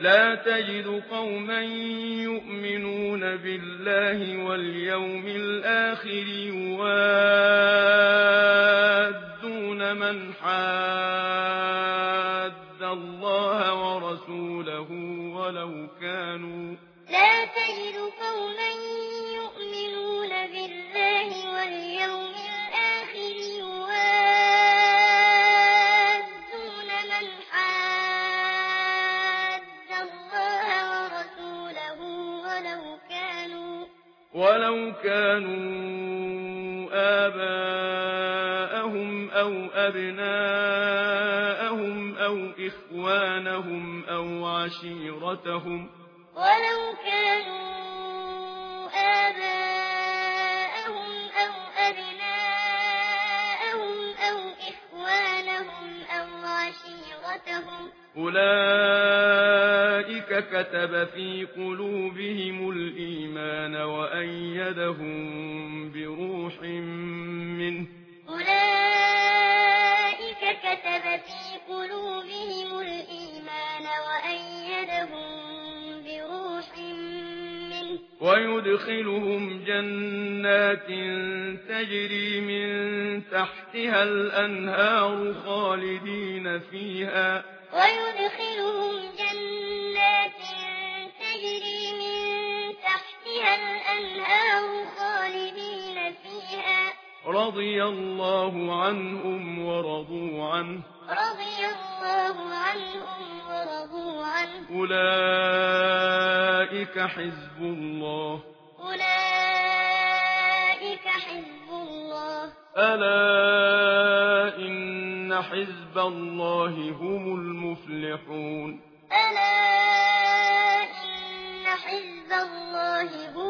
لا تجد قوما يؤمنون بالله واليوم الآخر يوادون من حاد الله ورسوله ولو كانوا لا تجد قوما يؤمنون ولو كانوا آباءهم أو أبناءهم أو إخوانهم أو عشيرتهم ولو كانوا آباءهم أو أبناءهم أو إخوانهم أو عشيرتهم أولئك كَتَبَ فِي قُلُوبِهِمُ الْإِيمَانَ وَأَيَّدَهُم بِرُوحٍ مِّنْهُ أُولَئِكَ كَتَبَ فِي قُلُوبِهِمُ الْإِيمَانَ وَأَيَّدَهُم بِرُوحٍ مِّنْهُ وَيُدْخِلُهُمْ جَنَّاتٍ تَجْرِي مِن تَحْتِهَا الْأَنْهَارُ خَالِدِينَ فِيهَا وَيُدْخِلُهُمْ رضي الله عنهم ورضوا عنه. رضي الله عنهم ورضوا عنه. أولئك حزب الله. أولئك حزب الله. ألا إن حزب الله هم المفلحون. ألا إن حزب الله هم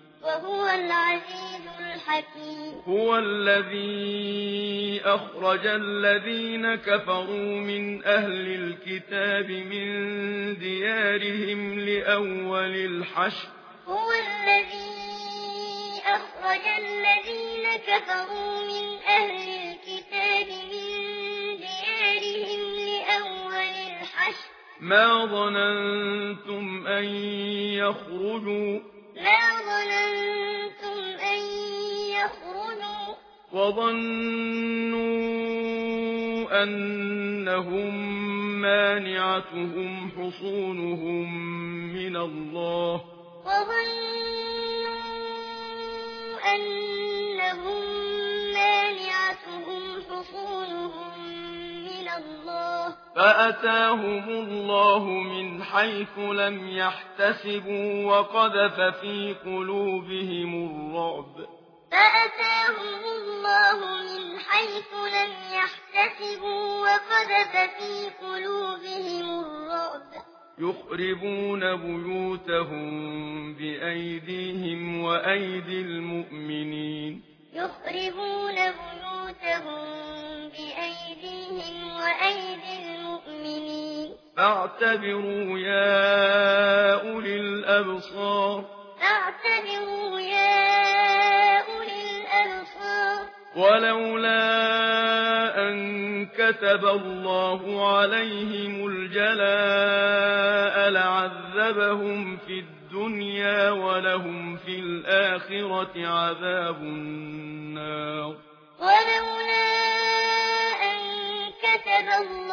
وهو العزيز الحكيم. هو الذي أخرج الذين كفروا من أهل الكتاب من ديارهم لأول الحشر. هو الذي أخرج الذين كفروا من أهل الكتاب من ديارهم لأول الحشر. ما ظننتم أن يخرجوا ظننتم أن يخرجوا. وظنوا أنهم مانعتهم حصونهم من الله. وظنوا أنهم فأتاهم الله من حيث لم يحتسبوا وقذف في قلوبهم الرعب فأتاهم الله من حيث لم يحتسبوا وقذف في قلوبهم الرعب يخربون بيوتهم بأيديهم وأيدي المؤمنين يخربون بيوتهم بأيديهم اعتبروا يا أولي الأبصار. اعتبروا يا أولي الأبصار. ولولا أن كتب الله عليهم الجلاء لعذبهم في الدنيا ولهم في الآخرة عذاب النار. ولولا أن كتب الله